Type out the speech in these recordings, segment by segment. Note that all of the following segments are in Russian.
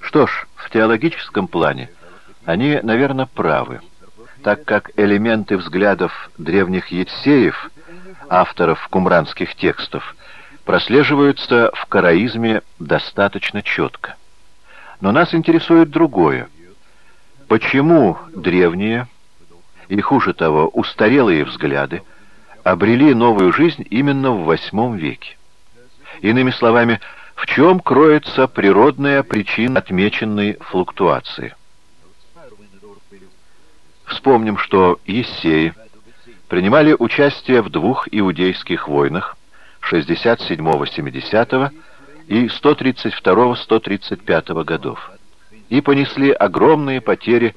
Что ж, в теологическом плане они, наверное, правы, так как элементы взглядов древних Евсеев, авторов кумранских текстов, прослеживаются в караизме достаточно четко. Но нас интересует другое. Почему древние, и хуже того, устарелые взгляды, обрели новую жизнь именно в восьмом веке? Иными словами, в чем кроется природная причина отмеченной флуктуации? Вспомним, что Ессеи принимали участие в двух иудейских войнах 67-70 и 132-135 годов и понесли огромные потери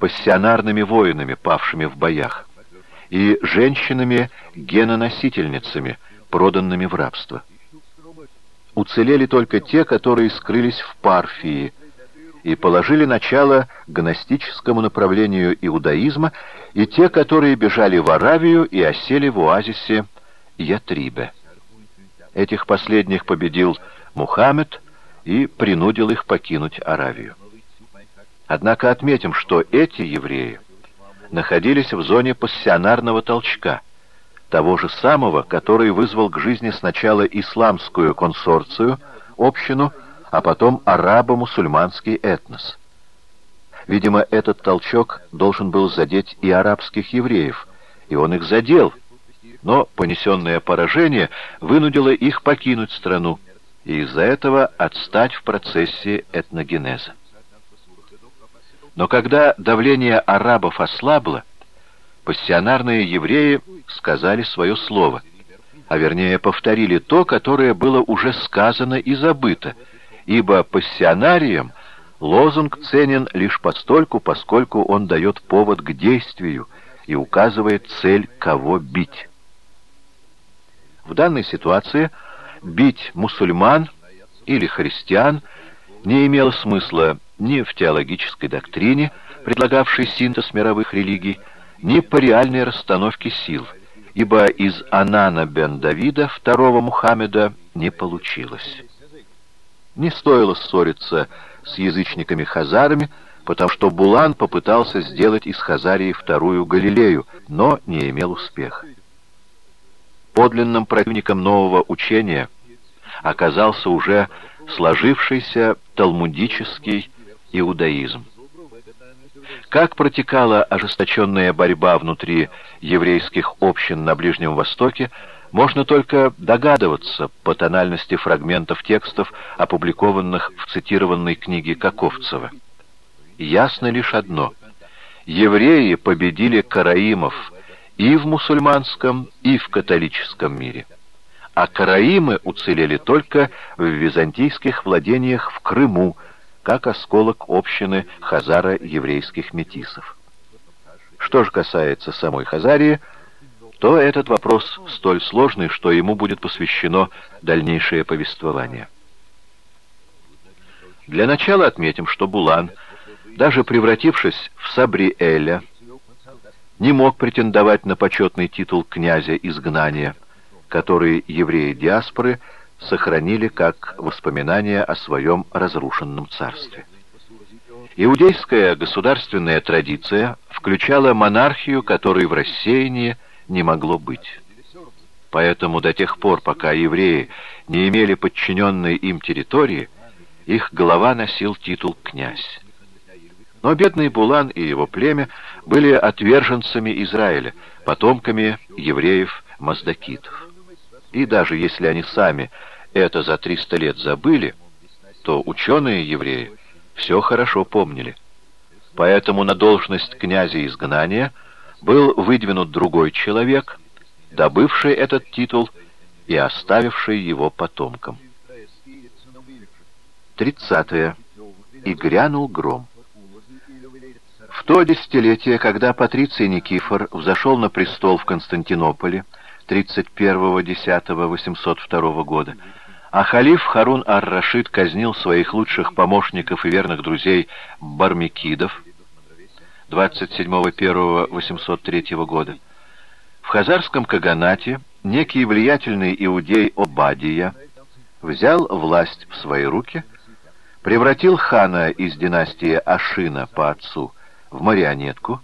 пассионарными воинами, павшими в боях, и женщинами-геноносительницами, проданными в рабство. Уцелели только те, которые скрылись в Парфии и положили начало гностическому направлению иудаизма, и те, которые бежали в Аравию и осели в оазисе Ятрибе. Этих последних победил Мухаммед и принудил их покинуть Аравию. Однако отметим, что эти евреи находились в зоне пассионарного толчка, того же самого, который вызвал к жизни сначала исламскую консорцию, общину, а потом арабо-мусульманский этнос. Видимо, этот толчок должен был задеть и арабских евреев, и он их задел, но понесенное поражение вынудило их покинуть страну, и из-за этого отстать в процессе этногенеза. Но когда давление арабов ослабло, пассионарные евреи сказали свое слово, а вернее повторили то, которое было уже сказано и забыто, ибо пассионариям лозунг ценен лишь постольку, поскольку он дает повод к действию и указывает цель, кого бить. В данной ситуации – бить мусульман или христиан не имело смысла ни в теологической доктрине, предлагавшей синтез мировых религий, ни по реальной расстановке сил, ибо из Анана бен Давида, второго Мухаммеда, не получилось. Не стоило ссориться с язычниками-хазарами, потому что Булан попытался сделать из Хазарии вторую Галилею, но не имел успеха. Подлинным противником нового учения оказался уже сложившийся талмудический иудаизм. Как протекала ожесточенная борьба внутри еврейских общин на Ближнем Востоке, можно только догадываться по тональности фрагментов текстов, опубликованных в цитированной книге Каковцева. Ясно лишь одно. Евреи победили караимов и в мусульманском, и в католическом мире. А караимы уцелели только в византийских владениях в Крыму, как осколок общины хазаро-еврейских метисов. Что же касается самой Хазарии, то этот вопрос столь сложный, что ему будет посвящено дальнейшее повествование. Для начала отметим, что Булан, даже превратившись в Сабриэля, не мог претендовать на почетный титул князя изгнания, который евреи диаспоры сохранили как воспоминание о своем разрушенном царстве. Иудейская государственная традиция включала монархию, которой в рассеянии не могло быть. Поэтому до тех пор, пока евреи не имели подчиненной им территории, их глава носил титул «князь». Но бедный Булан и его племя были отверженцами Израиля, потомками евреев-маздакитов. И даже если они сами это за 300 лет забыли, то ученые-евреи все хорошо помнили. Поэтому на должность князя изгнания был выдвинут другой человек, добывший этот титул и оставивший его потомкам. 30. И грянул гром. В то десятилетие, когда Патриций Никифор взошел на престол в Константинополе 31.10.802 года, а халиф Харун ар-Рашид казнил своих лучших помощников и верных друзей Бармикидов 27.1.803 года, в Хазарском Каганате некий влиятельный иудей Обадия взял власть в свои руки – превратил хана из династии Ашина по отцу в марионетку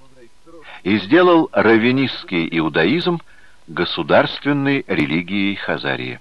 и сделал раввинистский иудаизм государственной религией Хазарии.